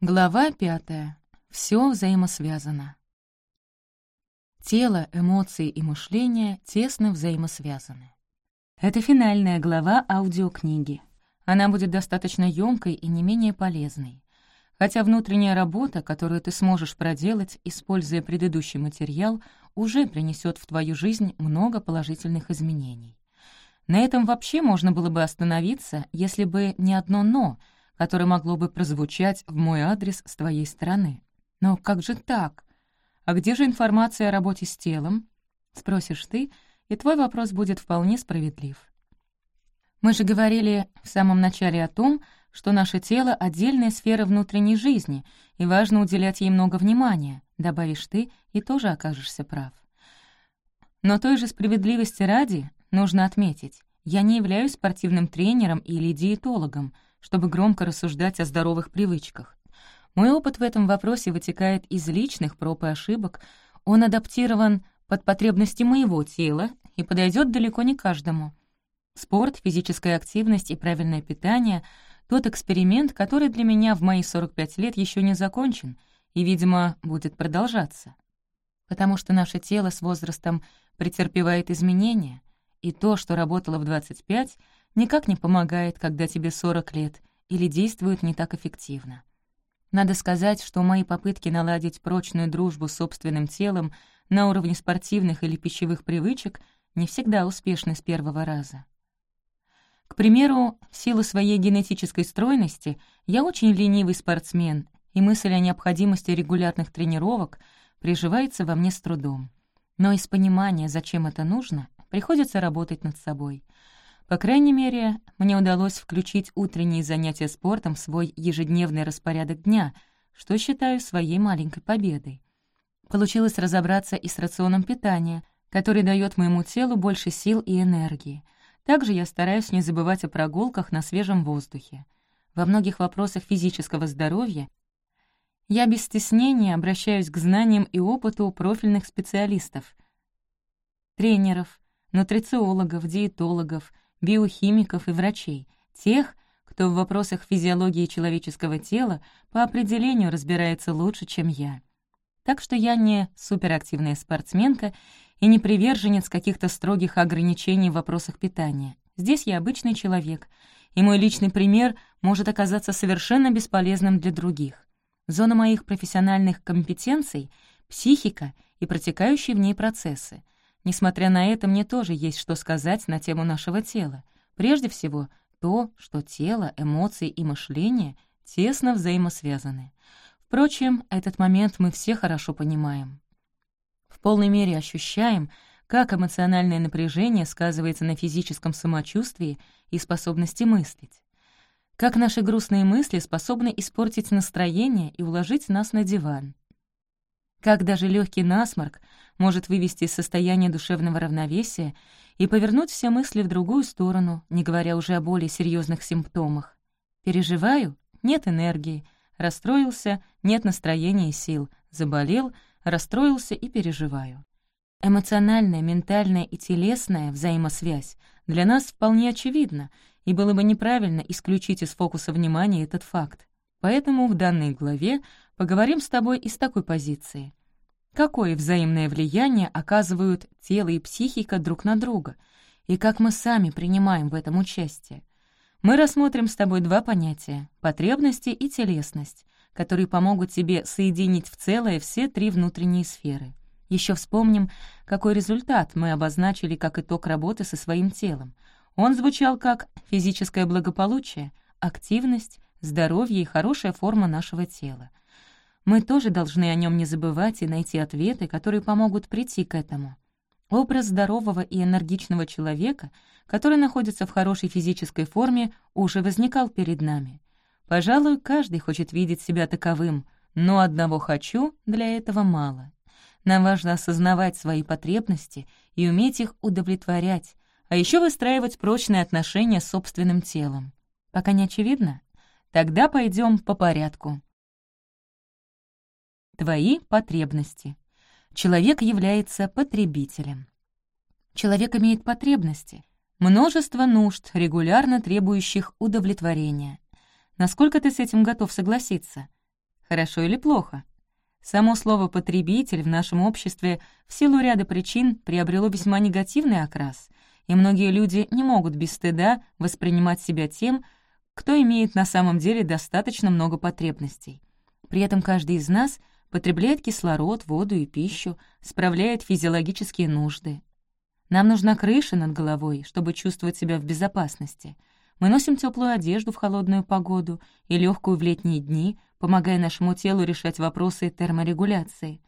Глава пятая. Все взаимосвязано. Тело, эмоции и мышление тесно взаимосвязаны. Это финальная глава аудиокниги. Она будет достаточно ёмкой и не менее полезной. Хотя внутренняя работа, которую ты сможешь проделать, используя предыдущий материал, уже принесет в твою жизнь много положительных изменений. На этом вообще можно было бы остановиться, если бы не одно «но», которое могло бы прозвучать в мой адрес с твоей стороны. Но как же так? А где же информация о работе с телом? Спросишь ты, и твой вопрос будет вполне справедлив. Мы же говорили в самом начале о том, что наше тело — отдельная сфера внутренней жизни, и важно уделять ей много внимания, добавишь ты, и тоже окажешься прав. Но той же справедливости ради нужно отметить, я не являюсь спортивным тренером или диетологом — чтобы громко рассуждать о здоровых привычках. Мой опыт в этом вопросе вытекает из личных проб и ошибок, он адаптирован под потребности моего тела и подойдет далеко не каждому. Спорт, физическая активность и правильное питание — тот эксперимент, который для меня в мои 45 лет еще не закончен и, видимо, будет продолжаться. Потому что наше тело с возрастом претерпевает изменения, и то, что работало в 25, никак не помогает, когда тебе 40 лет, или действует не так эффективно. Надо сказать, что мои попытки наладить прочную дружбу с собственным телом на уровне спортивных или пищевых привычек не всегда успешны с первого раза. К примеру, в силу своей генетической стройности я очень ленивый спортсмен, и мысль о необходимости регулярных тренировок приживается во мне с трудом. Но из понимания, зачем это нужно, приходится работать над собой — по крайней мере, мне удалось включить утренние занятия спортом в свой ежедневный распорядок дня, что считаю своей маленькой победой. Получилось разобраться и с рационом питания, который дает моему телу больше сил и энергии. Также я стараюсь не забывать о прогулках на свежем воздухе. Во многих вопросах физического здоровья я без стеснения обращаюсь к знаниям и опыту профильных специалистов, тренеров, нутрициологов, диетологов — биохимиков и врачей, тех, кто в вопросах физиологии человеческого тела по определению разбирается лучше, чем я. Так что я не суперактивная спортсменка и не приверженец каких-то строгих ограничений в вопросах питания. Здесь я обычный человек, и мой личный пример может оказаться совершенно бесполезным для других. Зона моих профессиональных компетенций — психика и протекающие в ней процессы — Несмотря на это, мне тоже есть что сказать на тему нашего тела. Прежде всего, то, что тело, эмоции и мышление тесно взаимосвязаны. Впрочем, этот момент мы все хорошо понимаем. В полной мере ощущаем, как эмоциональное напряжение сказывается на физическом самочувствии и способности мыслить. Как наши грустные мысли способны испортить настроение и уложить нас на диван. Как даже легкий насморк может вывести из состояния душевного равновесия и повернуть все мысли в другую сторону, не говоря уже о более серьезных симптомах. Переживаю — нет энергии, расстроился — нет настроения и сил, заболел — расстроился и переживаю. Эмоциональная, ментальная и телесная взаимосвязь для нас вполне очевидна, и было бы неправильно исключить из фокуса внимания этот факт. Поэтому в данной главе поговорим с тобой из такой позиции. Какое взаимное влияние оказывают тело и психика друг на друга, и как мы сами принимаем в этом участие? Мы рассмотрим с тобой два понятия — потребности и телесность, которые помогут тебе соединить в целое все три внутренние сферы. Еще вспомним, какой результат мы обозначили как итог работы со своим телом. Он звучал как физическое благополучие, активность, здоровье и хорошая форма нашего тела. Мы тоже должны о нем не забывать и найти ответы, которые помогут прийти к этому. Образ здорового и энергичного человека, который находится в хорошей физической форме, уже возникал перед нами. Пожалуй, каждый хочет видеть себя таковым, но одного «хочу» для этого мало. Нам важно осознавать свои потребности и уметь их удовлетворять, а еще выстраивать прочные отношения с собственным телом. Пока не очевидно? Тогда пойдем по порядку. Твои потребности. Человек является потребителем. Человек имеет потребности, множество нужд, регулярно требующих удовлетворения. Насколько ты с этим готов согласиться? хорошо или плохо. Само слово «потребитель» в нашем обществе в силу ряда причин приобрело весьма негативный окрас, и многие люди не могут без стыда воспринимать себя тем, кто имеет на самом деле достаточно много потребностей. При этом каждый из нас потребляет кислород, воду и пищу, справляет физиологические нужды. Нам нужна крыша над головой, чтобы чувствовать себя в безопасности. Мы носим теплую одежду в холодную погоду и легкую в летние дни, помогая нашему телу решать вопросы терморегуляции.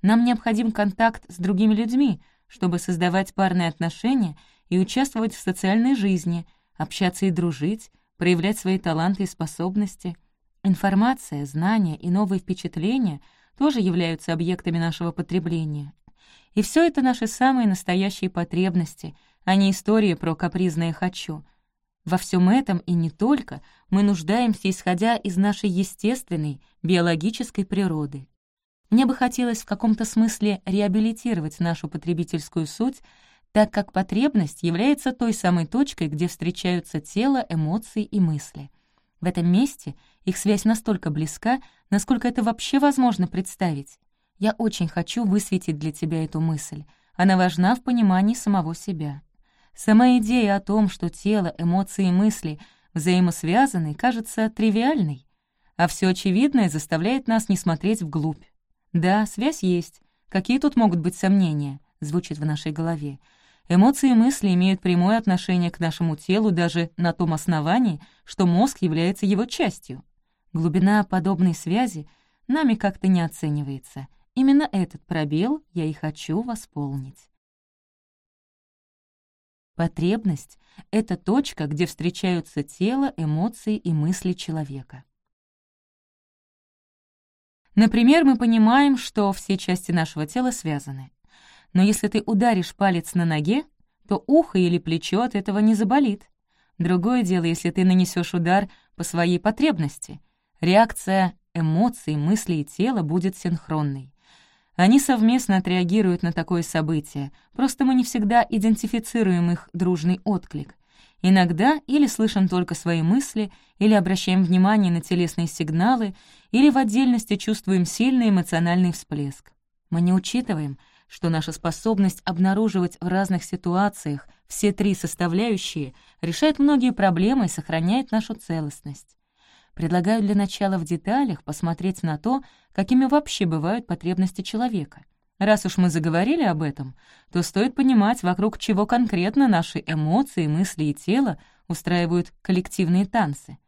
Нам необходим контакт с другими людьми, чтобы создавать парные отношения и участвовать в социальной жизни, общаться и дружить, проявлять свои таланты и способности. Информация, знания и новые впечатления тоже являются объектами нашего потребления. И все это наши самые настоящие потребности, а не истории про капризное «хочу», во всем этом и не только мы нуждаемся, исходя из нашей естественной, биологической природы. Мне бы хотелось в каком-то смысле реабилитировать нашу потребительскую суть, так как потребность является той самой точкой, где встречаются тело, эмоции и мысли. В этом месте их связь настолько близка, насколько это вообще возможно представить. Я очень хочу высветить для тебя эту мысль. Она важна в понимании самого себя. Сама идея о том, что тело, эмоции и мысли взаимосвязаны, кажется тривиальной, а все очевидное заставляет нас не смотреть вглубь. Да, связь есть. Какие тут могут быть сомнения? Звучит в нашей голове. Эмоции и мысли имеют прямое отношение к нашему телу даже на том основании, что мозг является его частью. Глубина подобной связи нами как-то не оценивается. Именно этот пробел я и хочу восполнить. Потребность — это точка, где встречаются тело, эмоции и мысли человека. Например, мы понимаем, что все части нашего тела связаны. Но если ты ударишь палец на ноге, то ухо или плечо от этого не заболит. Другое дело, если ты нанесешь удар по своей потребности. Реакция эмоций, мыслей и тела будет синхронной. Они совместно отреагируют на такое событие, просто мы не всегда идентифицируем их дружный отклик. Иногда или слышим только свои мысли, или обращаем внимание на телесные сигналы, или в отдельности чувствуем сильный эмоциональный всплеск. Мы не учитываем, что наша способность обнаруживать в разных ситуациях все три составляющие решает многие проблемы и сохраняет нашу целостность. Предлагаю для начала в деталях посмотреть на то, какими вообще бывают потребности человека. Раз уж мы заговорили об этом, то стоит понимать, вокруг чего конкретно наши эмоции, мысли и тело устраивают коллективные танцы.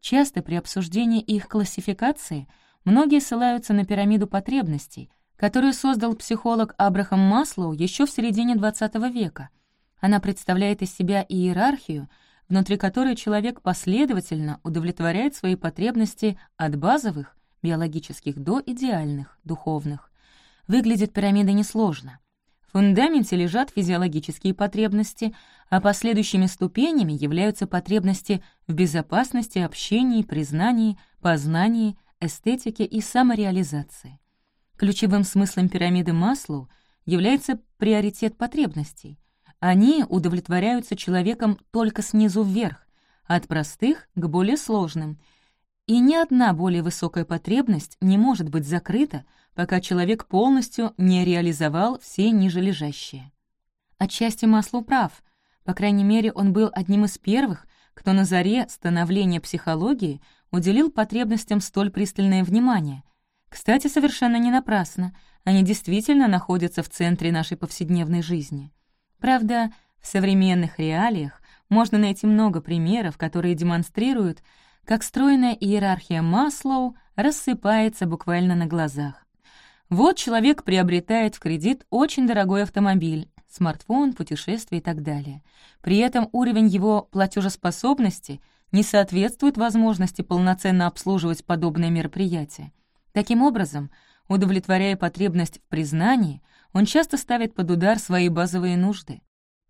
Часто при обсуждении их классификации многие ссылаются на пирамиду потребностей, которую создал психолог Абрахам Маслоу еще в середине XX века. Она представляет из себя иерархию — внутри которой человек последовательно удовлетворяет свои потребности от базовых, биологических, до идеальных, духовных. Выглядит пирамида несложно. В фундаменте лежат физиологические потребности, а последующими ступенями являются потребности в безопасности, общении, признании, познании, эстетике и самореализации. Ключевым смыслом пирамиды Маслоу является приоритет потребностей. Они удовлетворяются человеком только снизу вверх, от простых к более сложным. И ни одна более высокая потребность не может быть закрыта, пока человек полностью не реализовал все нижележащие. Отчасти Маслу прав. По крайней мере, он был одним из первых, кто на заре становления психологии уделил потребностям столь пристальное внимание. Кстати, совершенно не напрасно. Они действительно находятся в центре нашей повседневной жизни. Правда, в современных реалиях можно найти много примеров, которые демонстрируют, как стройная иерархия Маслоу рассыпается буквально на глазах. Вот человек приобретает в кредит очень дорогой автомобиль, смартфон, путешествие и так далее. При этом уровень его платежеспособности не соответствует возможности полноценно обслуживать подобное мероприятие. Таким образом, удовлетворяя потребность в признании, он часто ставит под удар свои базовые нужды.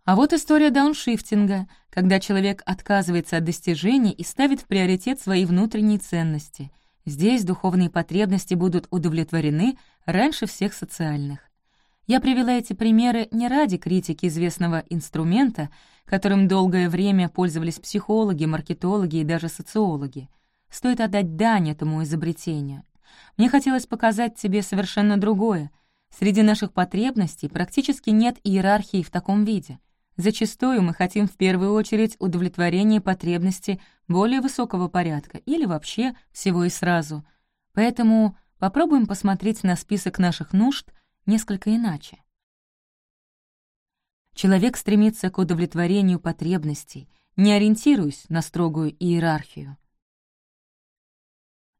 А вот история дауншифтинга, когда человек отказывается от достижений и ставит в приоритет свои внутренние ценности. Здесь духовные потребности будут удовлетворены раньше всех социальных. Я привела эти примеры не ради критики известного инструмента, которым долгое время пользовались психологи, маркетологи и даже социологи. Стоит отдать дань этому изобретению. Мне хотелось показать тебе совершенно другое. Среди наших потребностей практически нет иерархии в таком виде. Зачастую мы хотим в первую очередь удовлетворения потребности более высокого порядка или вообще всего и сразу. Поэтому попробуем посмотреть на список наших нужд несколько иначе. Человек стремится к удовлетворению потребностей, не ориентируясь на строгую иерархию.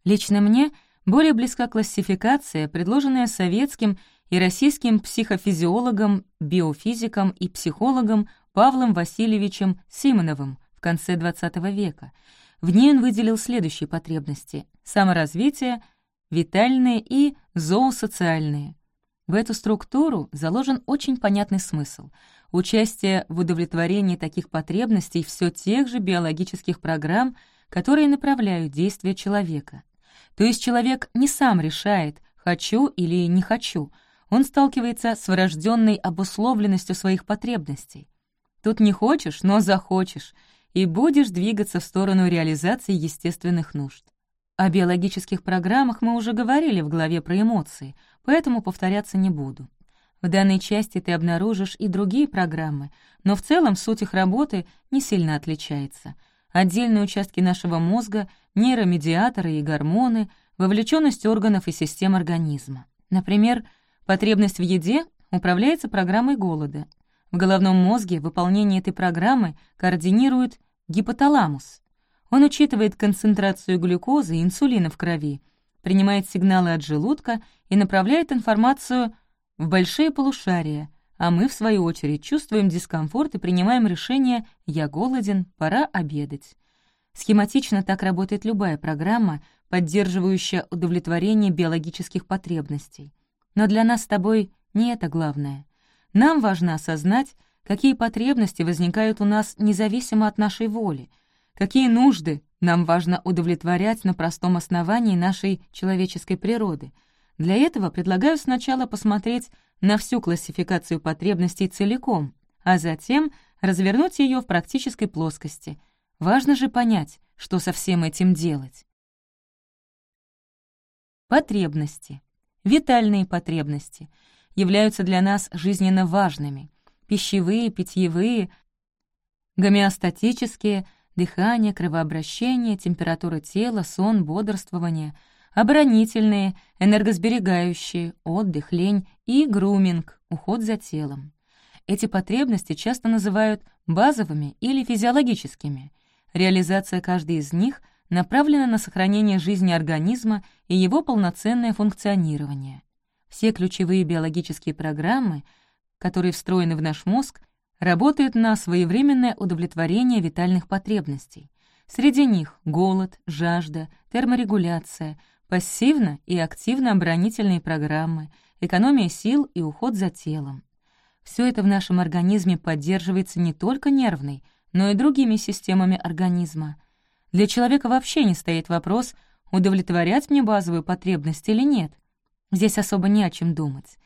Лично мне более близка классификация, предложенная советским и российским психофизиологом, биофизиком и психологом Павлом Васильевичем Симоновым в конце XX века. В ней он выделил следующие потребности — саморазвитие, витальные и зоосоциальные. В эту структуру заложен очень понятный смысл — участие в удовлетворении таких потребностей все тех же биологических программ, которые направляют действия человека. То есть человек не сам решает, хочу или не хочу, он сталкивается с врожденной обусловленностью своих потребностей. Тут не хочешь, но захочешь, и будешь двигаться в сторону реализации естественных нужд. О биологических программах мы уже говорили в главе про эмоции, поэтому повторяться не буду. В данной части ты обнаружишь и другие программы, но в целом суть их работы не сильно отличается. Отдельные участки нашего мозга, нейромедиаторы и гормоны, вовлеченность органов и систем организма. Например, потребность в еде управляется программой голода. В головном мозге выполнение этой программы координирует гипоталамус. Он учитывает концентрацию глюкозы и инсулина в крови, принимает сигналы от желудка и направляет информацию в большие полушария, а мы, в свою очередь, чувствуем дискомфорт и принимаем решение «я голоден, пора обедать». Схематично так работает любая программа, поддерживающая удовлетворение биологических потребностей. Но для нас с тобой не это главное. Нам важно осознать, какие потребности возникают у нас независимо от нашей воли, какие нужды нам важно удовлетворять на простом основании нашей человеческой природы — для этого предлагаю сначала посмотреть на всю классификацию потребностей целиком, а затем развернуть ее в практической плоскости. Важно же понять, что со всем этим делать. Потребности. Витальные потребности являются для нас жизненно важными. Пищевые, питьевые, гомеостатические, дыхание, кровообращение, температура тела, сон, бодрствование — оборонительные, энергосберегающие, отдых, лень и груминг, уход за телом. Эти потребности часто называют базовыми или физиологическими. Реализация каждой из них направлена на сохранение жизни организма и его полноценное функционирование. Все ключевые биологические программы, которые встроены в наш мозг, работают на своевременное удовлетворение витальных потребностей. Среди них голод, жажда, терморегуляция — пассивно и активно оборонительные программы, экономия сил и уход за телом. Все это в нашем организме поддерживается не только нервной, но и другими системами организма. Для человека вообще не стоит вопрос, удовлетворять мне базовую потребность или нет. Здесь особо не о чем думать.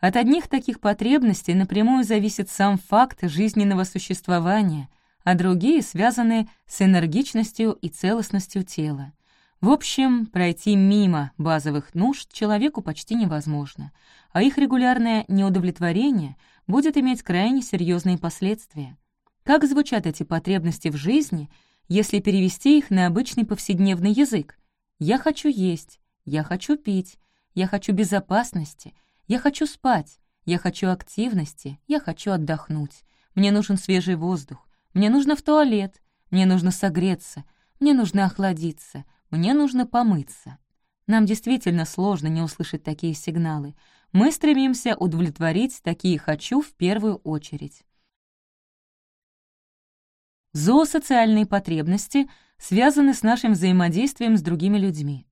От одних таких потребностей напрямую зависит сам факт жизненного существования, а другие связаны с энергичностью и целостностью тела. В общем, пройти мимо базовых нужд человеку почти невозможно, а их регулярное неудовлетворение будет иметь крайне серьезные последствия. Как звучат эти потребности в жизни, если перевести их на обычный повседневный язык? «Я хочу есть», «Я хочу пить», «Я хочу безопасности», «Я хочу спать», «Я хочу активности», «Я хочу отдохнуть», «Мне нужен свежий воздух», «Мне нужно в туалет», «Мне нужно согреться», «Мне нужно охладиться», мне нужно помыться. Нам действительно сложно не услышать такие сигналы. Мы стремимся удовлетворить такие «хочу» в первую очередь. Зоосоциальные потребности связаны с нашим взаимодействием с другими людьми.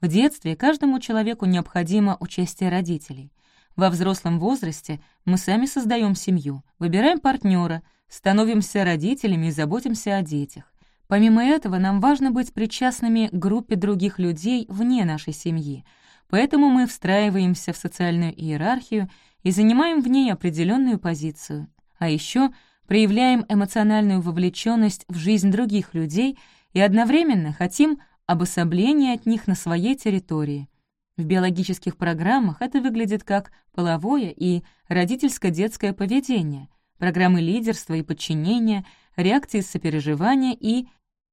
В детстве каждому человеку необходимо участие родителей. Во взрослом возрасте мы сами создаем семью, выбираем партнера, становимся родителями и заботимся о детях. Помимо этого, нам важно быть причастными к группе других людей вне нашей семьи, поэтому мы встраиваемся в социальную иерархию и занимаем в ней определенную позицию. А еще проявляем эмоциональную вовлеченность в жизнь других людей и одновременно хотим обособления от них на своей территории. В биологических программах это выглядит как половое и родительско-детское поведение, программы лидерства и подчинения, реакции сопереживания и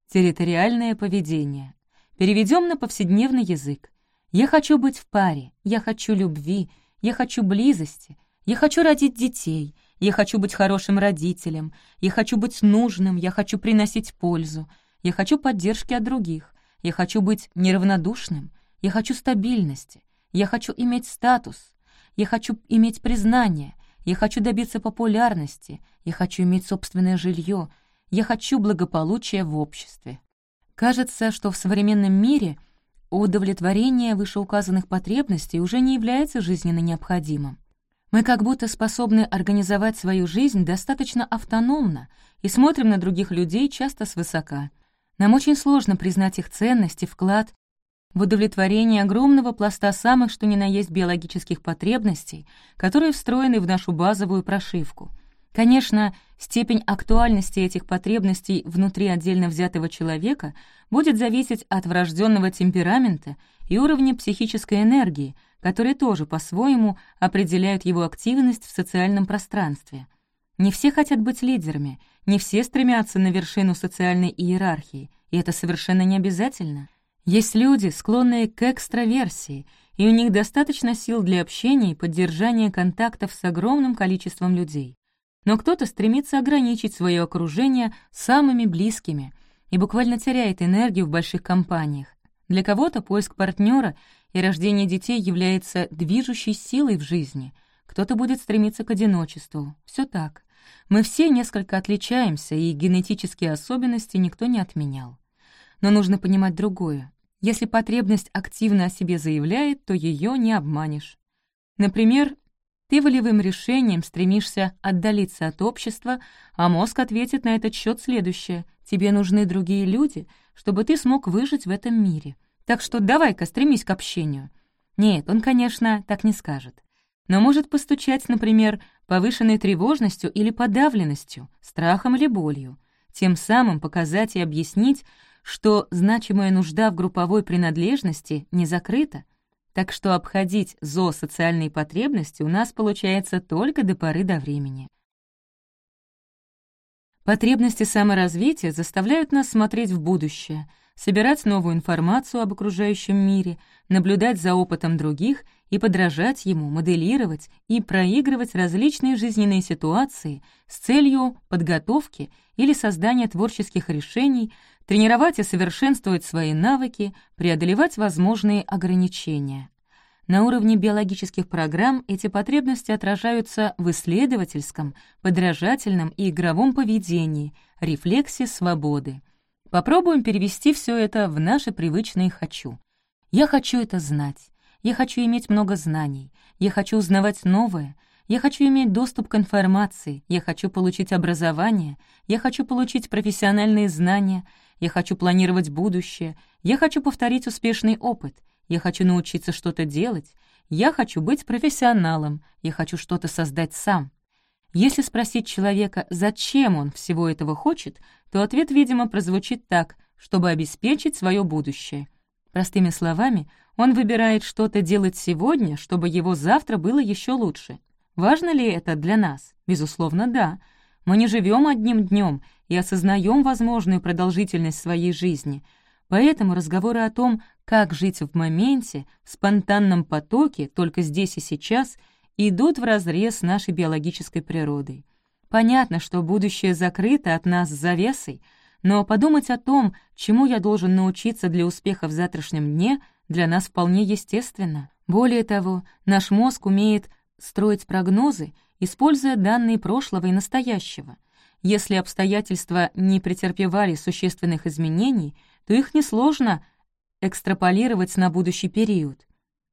территориальное поведение. Переведем на повседневный язык. Я хочу быть в паре, я хочу любви, я хочу близости, я хочу родить детей, я хочу быть хорошим родителем, я хочу быть нужным, я хочу приносить пользу, я хочу поддержки от других, я хочу быть неравнодушным, я хочу стабильности, я хочу иметь статус, я хочу иметь признание, я хочу добиться популярности, я хочу иметь собственное жилье, я хочу благополучия в обществе. Кажется, что в современном мире — удовлетворение вышеуказанных потребностей уже не является жизненно необходимым. Мы как будто способны организовать свою жизнь достаточно автономно и смотрим на других людей часто свысока. Нам очень сложно признать их ценность и вклад в удовлетворение огромного пласта самых что ни на есть биологических потребностей, которые встроены в нашу базовую прошивку. Конечно, степень актуальности этих потребностей внутри отдельно взятого человека будет зависеть от врожденного темперамента и уровня психической энергии, которые тоже по-своему определяют его активность в социальном пространстве. Не все хотят быть лидерами, не все стремятся на вершину социальной иерархии, и это совершенно не обязательно. Есть люди, склонные к экстраверсии, и у них достаточно сил для общения и поддержания контактов с огромным количеством людей но кто-то стремится ограничить свое окружение самыми близкими и буквально теряет энергию в больших компаниях. Для кого-то поиск партнера и рождение детей является движущей силой в жизни, кто-то будет стремиться к одиночеству. Все так. Мы все несколько отличаемся, и генетические особенности никто не отменял. Но нужно понимать другое. Если потребность активно о себе заявляет, то ее не обманешь. Например, ты волевым решением стремишься отдалиться от общества, а мозг ответит на этот счет следующее. Тебе нужны другие люди, чтобы ты смог выжить в этом мире. Так что давай-ка стремись к общению. Нет, он, конечно, так не скажет. Но может постучать, например, повышенной тревожностью или подавленностью, страхом или болью. Тем самым показать и объяснить, что значимая нужда в групповой принадлежности не закрыта, так что обходить зоосоциальные потребности у нас получается только до поры до времени. Потребности саморазвития заставляют нас смотреть в будущее, собирать новую информацию об окружающем мире, наблюдать за опытом других и подражать ему, моделировать и проигрывать различные жизненные ситуации с целью подготовки или создания творческих решений, тренировать и совершенствовать свои навыки, преодолевать возможные ограничения. На уровне биологических программ эти потребности отражаются в исследовательском, подражательном и игровом поведении, рефлексе свободы. Попробуем перевести все это в наши привычные «хочу». Я хочу это знать. Я хочу иметь много знаний. Я хочу узнавать новое. Я хочу иметь доступ к информации. Я хочу получить образование. Я хочу получить профессиональные знания. Я хочу планировать будущее. Я хочу повторить успешный опыт. Я хочу научиться что-то делать. Я хочу быть профессионалом. Я хочу что-то создать сам. Если спросить человека, зачем он всего этого хочет, то ответ, видимо, прозвучит так, чтобы обеспечить свое будущее. Простыми словами, он выбирает что-то делать сегодня, чтобы его завтра было еще лучше. Важно ли это для нас? Безусловно, да. Мы не живем одним днем и осознаем возможную продолжительность своей жизни. Поэтому разговоры о том, как жить в моменте, в спонтанном потоке, только здесь и сейчас, идут вразрез с нашей биологической природой. Понятно, что будущее закрыто от нас завесой, но подумать о том, чему я должен научиться для успеха в завтрашнем дне, для нас вполне естественно. Более того, наш мозг умеет строить прогнозы используя данные прошлого и настоящего. Если обстоятельства не претерпевали существенных изменений, то их несложно экстраполировать на будущий период.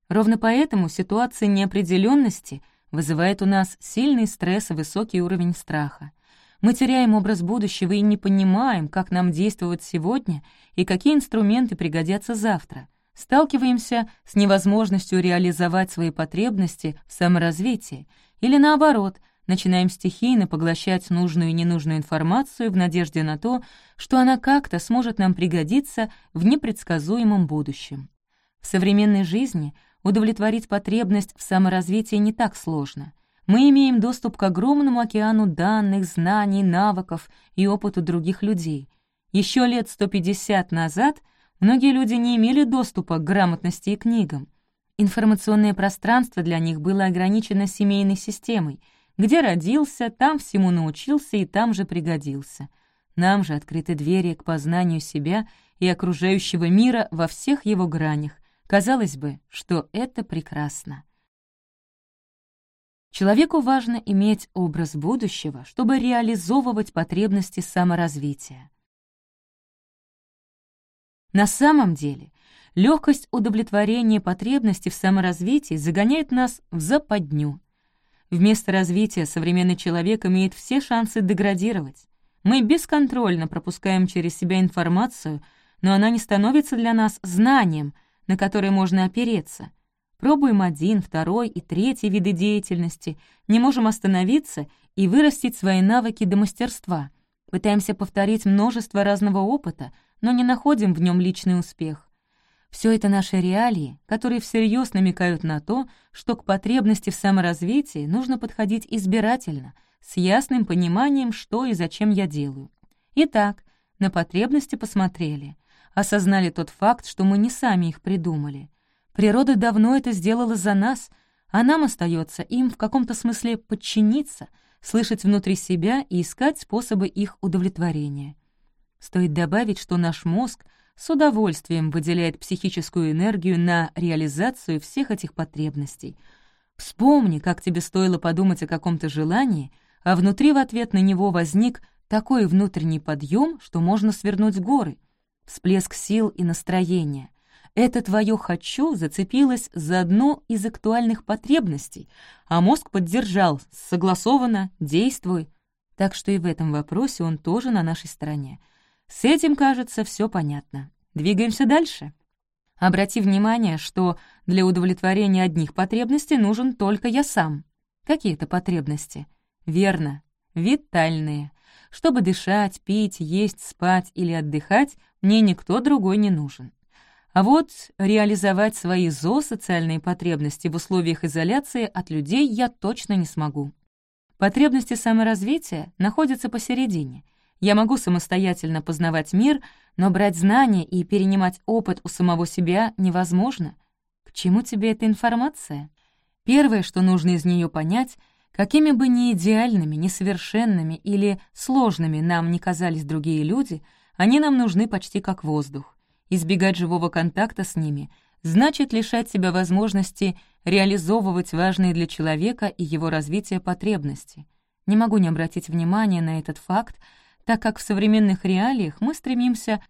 Ровно поэтому ситуация неопределенности вызывает у нас сильный стресс и высокий уровень страха. Мы теряем образ будущего и не понимаем, как нам действовать сегодня и какие инструменты пригодятся завтра. Сталкиваемся с невозможностью реализовать свои потребности в саморазвитии или наоборот, начинаем стихийно поглощать нужную и ненужную информацию в надежде на то, что она как-то сможет нам пригодиться в непредсказуемом будущем. В современной жизни удовлетворить потребность в саморазвитии не так сложно. Мы имеем доступ к огромному океану данных, знаний, навыков и опыту других людей. Еще лет 150 назад многие люди не имели доступа к грамотности и книгам. Информационное пространство для них было ограничено семейной системой. Где родился, там всему научился и там же пригодился. Нам же открыты двери к познанию себя и окружающего мира во всех его гранях. Казалось бы, что это прекрасно. Человеку важно иметь образ будущего, чтобы реализовывать потребности саморазвития. На самом деле, легкость удовлетворения потребностей в саморазвитии загоняет нас в западню. Вместо развития современный человек имеет все шансы деградировать. Мы бесконтрольно пропускаем через себя информацию, но она не становится для нас знанием, на которое можно опереться. Пробуем один, второй и третий виды деятельности, не можем остановиться и вырастить свои навыки до мастерства. Пытаемся повторить множество разного опыта — но не находим в нем личный успех. Все это наши реалии, которые всерьез намекают на то, что к потребности в саморазвитии нужно подходить избирательно, с ясным пониманием, что и зачем я делаю. Итак, на потребности посмотрели, осознали тот факт, что мы не сами их придумали. Природа давно это сделала за нас, а нам остается им в каком-то смысле подчиниться, слышать внутри себя и искать способы их удовлетворения. Стоит добавить, что наш мозг с удовольствием выделяет психическую энергию на реализацию всех этих потребностей. Вспомни, как тебе стоило подумать о каком-то желании, а внутри в ответ на него возник такой внутренний подъем, что можно свернуть горы, всплеск сил и настроения. Это твое «хочу» зацепилось за одну из актуальных потребностей, а мозг поддержал «согласованно, действуй». Так что и в этом вопросе он тоже на нашей стороне — с этим, кажется, все понятно. Двигаемся дальше. Обрати внимание, что для удовлетворения одних потребностей нужен только я сам. Какие это потребности? Верно, витальные. Чтобы дышать, пить, есть, спать или отдыхать, мне никто другой не нужен. А вот реализовать свои зоосоциальные потребности в условиях изоляции от людей я точно не смогу. Потребности саморазвития находятся посередине — я могу самостоятельно познавать мир, но брать знания и перенимать опыт у самого себя невозможно. К чему тебе эта информация? Первое, что нужно из нее понять, какими бы ни идеальными, несовершенными или сложными нам не казались другие люди, они нам нужны почти как воздух. Избегать живого контакта с ними значит лишать себя возможности реализовывать важные для человека и его развития потребности. Не могу не обратить внимания на этот факт, так как в современных реалиях мы стремимся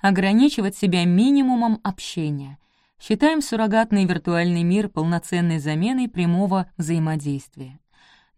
ограничивать себя минимумом общения, считаем суррогатный виртуальный мир полноценной заменой прямого взаимодействия.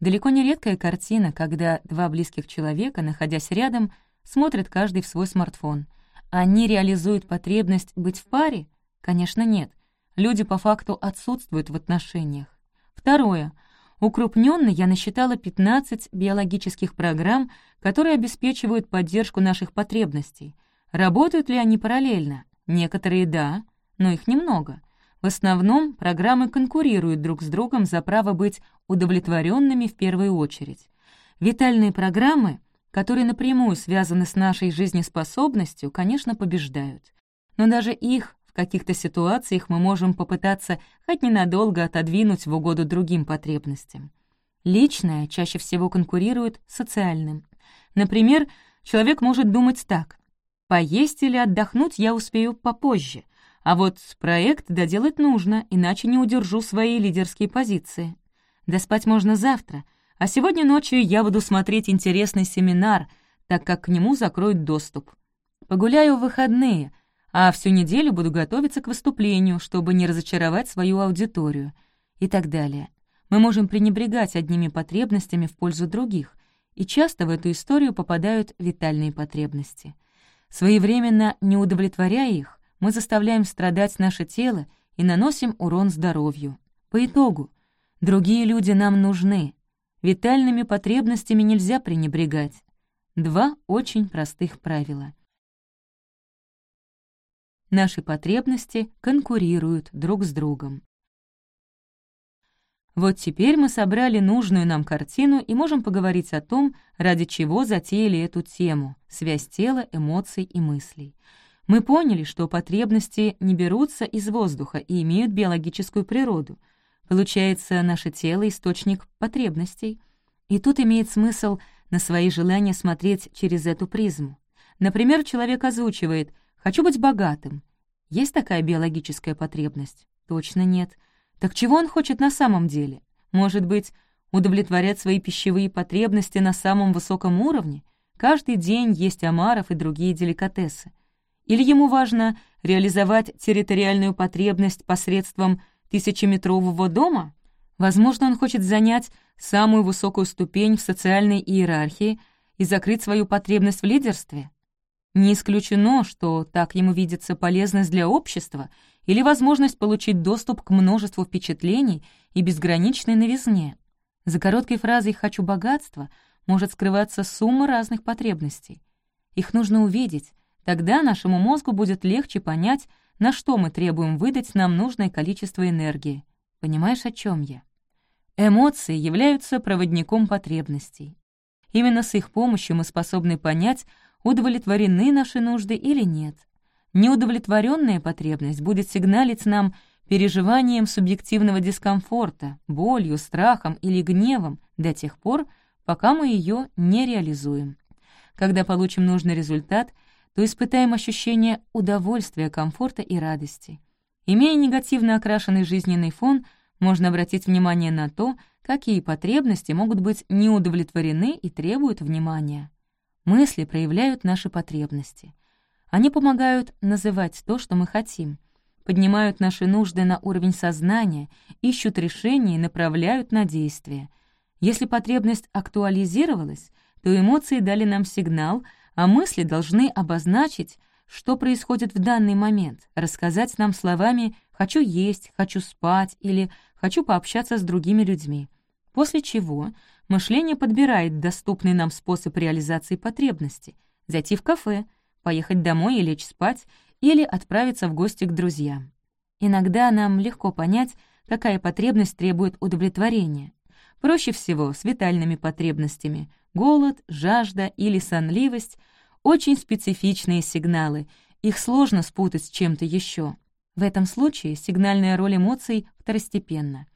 Далеко не редкая картина, когда два близких человека, находясь рядом, смотрят каждый в свой смартфон. Они реализуют потребность быть в паре? Конечно, нет. Люди по факту отсутствуют в отношениях. Второе — Укрупненно я насчитала 15 биологических программ, которые обеспечивают поддержку наших потребностей. Работают ли они параллельно? Некоторые — да, но их немного. В основном программы конкурируют друг с другом за право быть удовлетворенными в первую очередь. Витальные программы, которые напрямую связаны с нашей жизнеспособностью, конечно, побеждают. Но даже их в каких-то ситуациях мы можем попытаться хоть ненадолго отодвинуть в угоду другим потребностям. Личное чаще всего конкурирует с социальным. Например, человек может думать так. «Поесть или отдохнуть я успею попозже, а вот проект доделать нужно, иначе не удержу свои лидерские позиции. Да спать можно завтра, а сегодня ночью я буду смотреть интересный семинар, так как к нему закроют доступ. Погуляю в выходные — а всю неделю буду готовиться к выступлению, чтобы не разочаровать свою аудиторию и так далее. Мы можем пренебрегать одними потребностями в пользу других, и часто в эту историю попадают витальные потребности. Своевременно не удовлетворяя их, мы заставляем страдать наше тело и наносим урон здоровью. По итогу, другие люди нам нужны. Витальными потребностями нельзя пренебрегать. Два очень простых правила — Наши потребности конкурируют друг с другом. Вот теперь мы собрали нужную нам картину и можем поговорить о том, ради чего затеяли эту тему — связь тела, эмоций и мыслей. Мы поняли, что потребности не берутся из воздуха и имеют биологическую природу. Получается, наше тело — источник потребностей. И тут имеет смысл на свои желания смотреть через эту призму. Например, человек озвучивает «хочу быть богатым». Есть такая биологическая потребность? Точно нет. Так чего он хочет на самом деле? Может быть, удовлетворять свои пищевые потребности на самом высоком уровне? Каждый день есть омаров и другие деликатесы. Или ему важно реализовать территориальную потребность посредством тысячеметрового дома? Возможно, он хочет занять самую высокую ступень в социальной иерархии и закрыть свою потребность в лидерстве? Не исключено, что так ему видится полезность для общества или возможность получить доступ к множеству впечатлений и безграничной новизне. За короткой фразой «хочу богатства» может скрываться сумма разных потребностей. Их нужно увидеть, тогда нашему мозгу будет легче понять, на что мы требуем выдать нам нужное количество энергии. Понимаешь, о чем я? Эмоции являются проводником потребностей. Именно с их помощью мы способны понять, удовлетворены наши нужды или нет. Неудовлетворенная потребность будет сигналить нам переживанием субъективного дискомфорта, болью, страхом или гневом до тех пор, пока мы ее не реализуем. Когда получим нужный результат, то испытаем ощущение удовольствия, комфорта и радости. Имея негативно окрашенный жизненный фон, можно обратить внимание на то, какие потребности могут быть неудовлетворены и требуют внимания. Мысли проявляют наши потребности — они помогают называть то, что мы хотим, поднимают наши нужды на уровень сознания, ищут решения и направляют на действие. Если потребность актуализировалась, то эмоции дали нам сигнал, а мысли должны обозначить, что происходит в данный момент, рассказать нам словами «хочу есть», «хочу спать» или «хочу пообщаться с другими людьми». После чего мышление подбирает доступный нам способ реализации потребности — зайти в кафе, поехать домой и лечь спать, или отправиться в гости к друзьям. Иногда нам легко понять, какая потребность требует удовлетворения. Проще всего с витальными потребностями — голод, жажда или сонливость — очень специфичные сигналы, их сложно спутать с чем-то еще. В этом случае сигнальная роль эмоций второстепенна.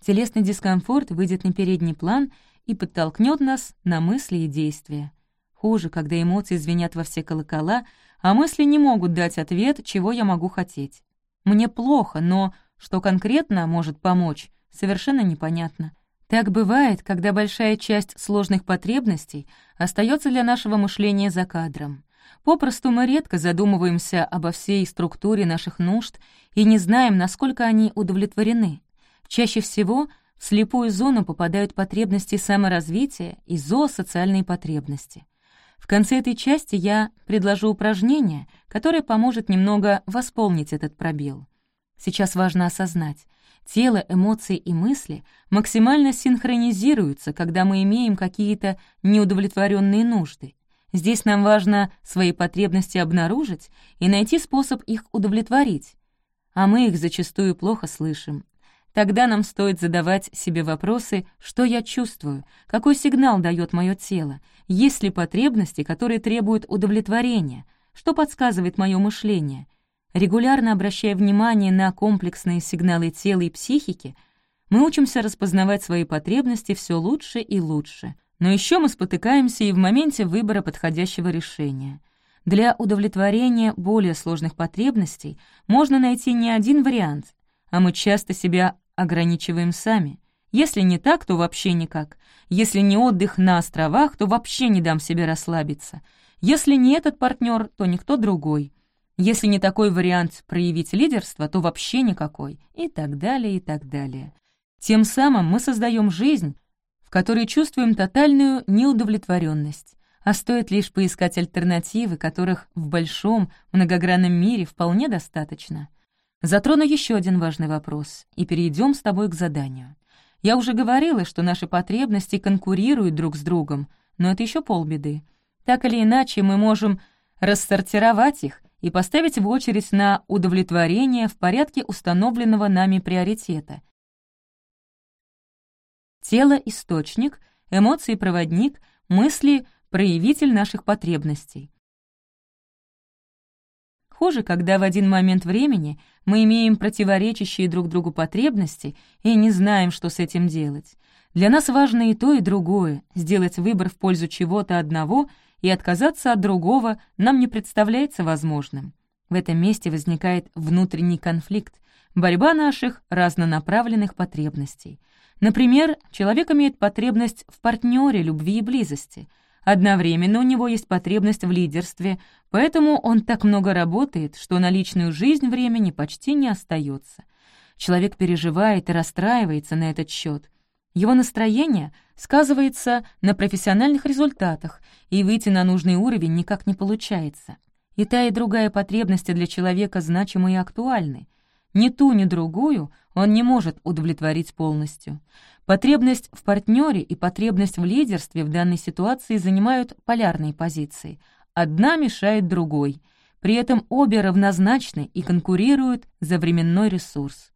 Телесный дискомфорт выйдет на передний план и подтолкнет нас на мысли и действия. Хуже, когда эмоции звенят во все колокола, а мысли не могут дать ответ, чего я могу хотеть. Мне плохо, но что конкретно может помочь, совершенно непонятно. Так бывает, когда большая часть сложных потребностей остается для нашего мышления за кадром. Попросту мы редко задумываемся обо всей структуре наших нужд и не знаем, насколько они удовлетворены. Чаще всего в слепую зону попадают потребности саморазвития и зоосоциальные потребности. В конце этой части я предложу упражнение, которое поможет немного восполнить этот пробел. Сейчас важно осознать, тело, эмоции и мысли максимально синхронизируются, когда мы имеем какие-то неудовлетворенные нужды. Здесь нам важно свои потребности обнаружить и найти способ их удовлетворить. А мы их зачастую плохо слышим, Тогда нам стоит задавать себе вопросы, что я чувствую, какой сигнал дает мое тело, есть ли потребности, которые требуют удовлетворения, что подсказывает мое мышление. Регулярно обращая внимание на комплексные сигналы тела и психики, мы учимся распознавать свои потребности все лучше и лучше. Но еще мы спотыкаемся и в моменте выбора подходящего решения. Для удовлетворения более сложных потребностей можно найти не один вариант, а мы часто себя ограничиваем сами. Если не так, то вообще никак. Если не отдых на островах, то вообще не дам себе расслабиться. Если не этот партнер, то никто другой. Если не такой вариант проявить лидерство, то вообще никакой. И так далее, и так далее. Тем самым мы создаем жизнь, в которой чувствуем тотальную неудовлетворенность. А стоит лишь поискать альтернативы, которых в большом, многогранном мире вполне достаточно. Затрону еще один важный вопрос и перейдем с тобой к заданию. Я уже говорила, что наши потребности конкурируют друг с другом, но это еще полбеды. Так или иначе, мы можем рассортировать их и поставить в очередь на удовлетворение в порядке установленного нами приоритета. Тело — источник, эмоции — проводник, мысли — проявитель наших потребностей. Хуже, когда в один момент времени мы имеем противоречащие друг другу потребности и не знаем, что с этим делать. Для нас важно и то, и другое. Сделать выбор в пользу чего-то одного и отказаться от другого нам не представляется возможным. В этом месте возникает внутренний конфликт, борьба наших разнонаправленных потребностей. Например, человек имеет потребность в партнере, любви и близости — Одновременно у него есть потребность в лидерстве, поэтому он так много работает, что на личную жизнь времени почти не остается. Человек переживает и расстраивается на этот счет. Его настроение сказывается на профессиональных результатах, и выйти на нужный уровень никак не получается. И та, и другая потребности для человека значимы и актуальны. Ни ту, ни другую он не может удовлетворить полностью. Потребность в партнере и потребность в лидерстве в данной ситуации занимают полярные позиции. Одна мешает другой. При этом обе равнозначны и конкурируют за временной ресурс.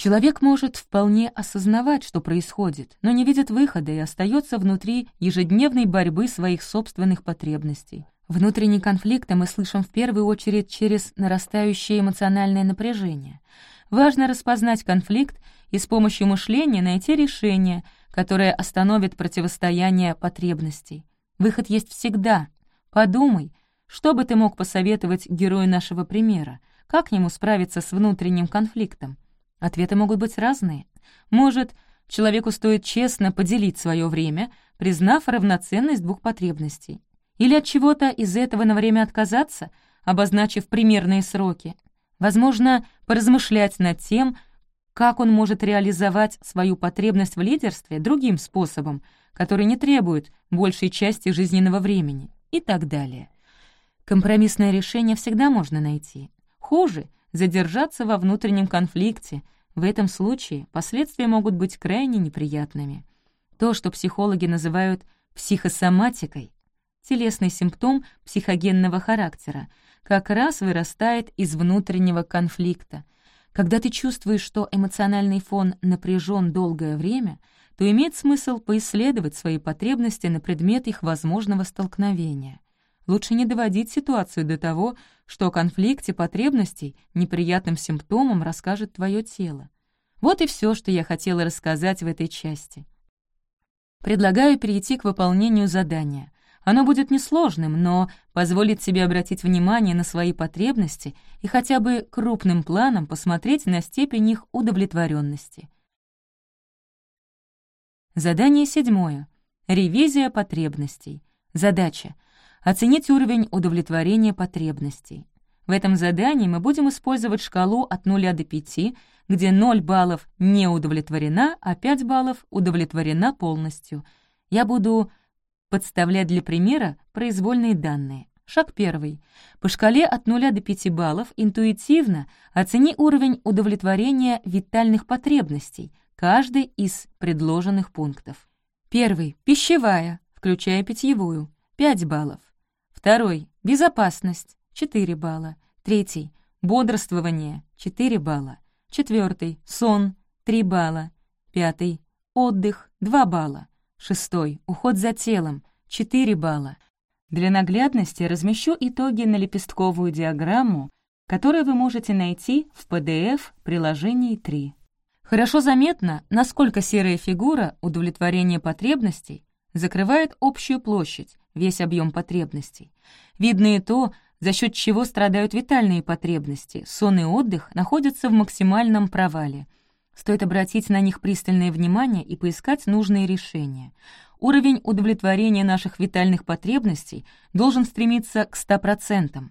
Человек может вполне осознавать, что происходит, но не видит выхода и остается внутри ежедневной борьбы своих собственных потребностей. Внутренние конфликты мы слышим в первую очередь через нарастающее эмоциональное напряжение. Важно распознать конфликт и с помощью мышления найти решение, которое остановит противостояние потребностей. Выход есть всегда. Подумай, что бы ты мог посоветовать герою нашего примера, как к нему справиться с внутренним конфликтом. Ответы могут быть разные. Может, человеку стоит честно поделить свое время, признав равноценность двух потребностей. Или от чего-то из этого на время отказаться, обозначив примерные сроки. Возможно, поразмышлять над тем, как он может реализовать свою потребность в лидерстве другим способом, который не требует большей части жизненного времени и так далее. Компромиссное решение всегда можно найти. Хуже — задержаться во внутреннем конфликте. В этом случае последствия могут быть крайне неприятными. То, что психологи называют психосоматикой, телесный симптом психогенного характера, как раз вырастает из внутреннего конфликта. Когда ты чувствуешь, что эмоциональный фон напряжен долгое время, то имеет смысл поисследовать свои потребности на предмет их возможного столкновения. Лучше не доводить ситуацию до того, что о конфликте потребностей неприятным симптомом расскажет твое тело. Вот и все, что я хотела рассказать в этой части. Предлагаю перейти к выполнению задания — оно будет несложным, но позволит себе обратить внимание на свои потребности и хотя бы крупным планом посмотреть на степень их удовлетворенности. Задание седьмое. Ревизия потребностей. Задача — оценить уровень удовлетворения потребностей. В этом задании мы будем использовать шкалу от 0 до 5, где 0 баллов не удовлетворена, а 5 баллов удовлетворена полностью. Я буду Подставлять для примера произвольные данные. Шаг первый. По шкале от 0 до 5 баллов интуитивно оцени уровень удовлетворения витальных потребностей, каждый из предложенных пунктов. Первый. Пищевая, включая питьевую, 5 баллов. Второй. Безопасность, 4 балла. Третий. Бодрствование, 4 балла. Четвертый. Сон, 3 балла. Пятый. Отдых, 2 балла. Шестой. Уход за телом. 4 балла. Для наглядности размещу итоги на лепестковую диаграмму, которую вы можете найти в PDF приложении 3. Хорошо заметно, насколько серая фигура удовлетворения потребностей закрывает общую площадь, весь объем потребностей. Видно и то, за счет чего страдают витальные потребности, сон и отдых находятся в максимальном провале — Стоит обратить на них пристальное внимание и поискать нужные решения. Уровень удовлетворения наших витальных потребностей должен стремиться к 100%.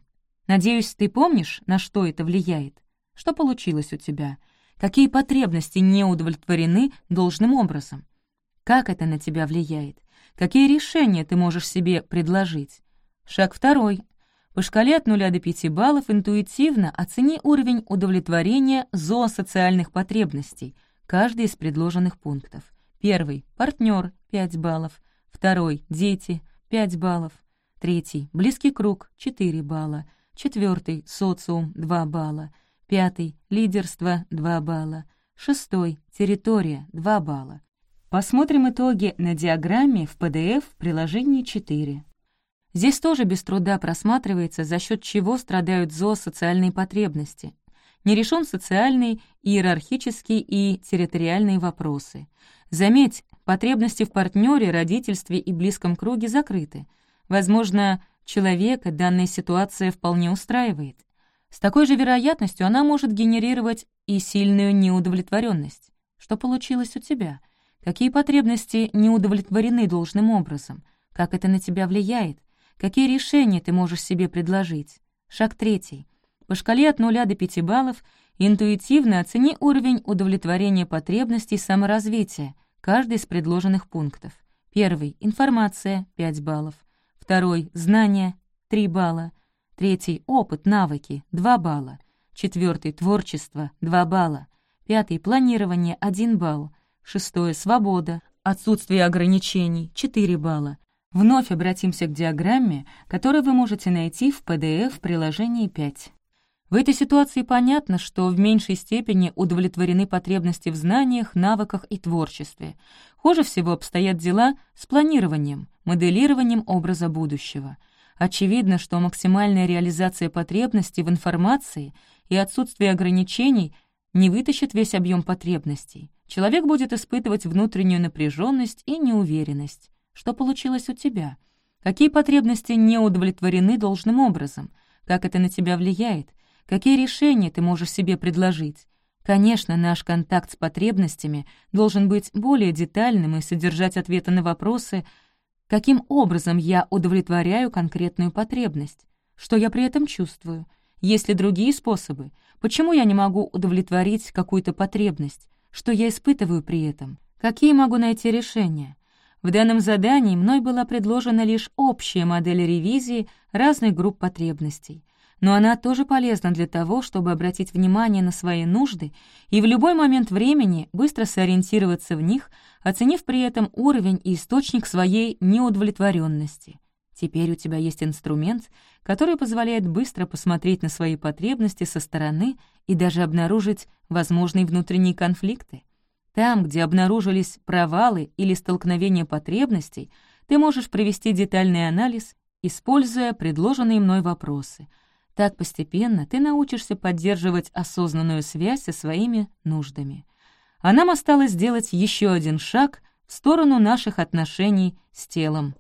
Надеюсь, ты помнишь, на что это влияет? Что получилось у тебя? Какие потребности не удовлетворены должным образом? Как это на тебя влияет? Какие решения ты можешь себе предложить? Шаг второй. По шкале от 0 до 5 баллов интуитивно оцени уровень удовлетворения зоосоциальных потребностей, каждый из предложенных пунктов. Первый — партнер 5 баллов. Второй — дети, 5 баллов. Третий — близкий круг, 4 балла. Четвертый — социум, 2 балла. Пятый — лидерство, 2 балла. Шестой — территория, 2 балла. Посмотрим итоги на диаграмме в PDF в приложении 4. Здесь тоже без труда просматривается, за счет чего страдают зоосоциальные потребности. Не решен социальный, иерархический и территориальные вопросы. Заметь, потребности в партнере, родительстве и близком круге закрыты. Возможно, человека данная ситуация вполне устраивает. С такой же вероятностью она может генерировать и сильную неудовлетворенность. Что получилось у тебя? Какие потребности не удовлетворены должным образом? Как это на тебя влияет? Какие решения ты можешь себе предложить? Шаг третий. По шкале от 0 до 5 баллов интуитивно оцени уровень удовлетворения потребностей саморазвития, каждый из предложенных пунктов. Первый — информация, 5 баллов. Второй — знания, 3 балла. Третий — опыт, навыки, 2 балла. Четвертый — творчество, 2 балла. Пятый — планирование, 1 балл. Шестое — свобода, отсутствие ограничений, 4 балла. Вновь обратимся к диаграмме, которую вы можете найти в PDF в приложении 5. В этой ситуации понятно, что в меньшей степени удовлетворены потребности в знаниях, навыках и творчестве. Хуже всего обстоят дела с планированием, моделированием образа будущего. Очевидно, что максимальная реализация потребностей в информации и отсутствие ограничений не вытащит весь объем потребностей. Человек будет испытывать внутреннюю напряженность и неуверенность. Что получилось у тебя? Какие потребности не удовлетворены должным образом? Как это на тебя влияет? Какие решения ты можешь себе предложить? Конечно, наш контакт с потребностями должен быть более детальным и содержать ответы на вопросы, каким образом я удовлетворяю конкретную потребность, что я при этом чувствую, есть ли другие способы, почему я не могу удовлетворить какую-то потребность, что я испытываю при этом, какие могу найти решения. В данном задании мной была предложена лишь общая модель ревизии разных групп потребностей, но она тоже полезна для того, чтобы обратить внимание на свои нужды и в любой момент времени быстро сориентироваться в них, оценив при этом уровень и источник своей неудовлетворенности. Теперь у тебя есть инструмент, который позволяет быстро посмотреть на свои потребности со стороны и даже обнаружить возможные внутренние конфликты. Там, где обнаружились провалы или столкновения потребностей, ты можешь провести детальный анализ, используя предложенные мной вопросы. Так постепенно ты научишься поддерживать осознанную связь со своими нуждами. А нам осталось сделать еще один шаг в сторону наших отношений с телом.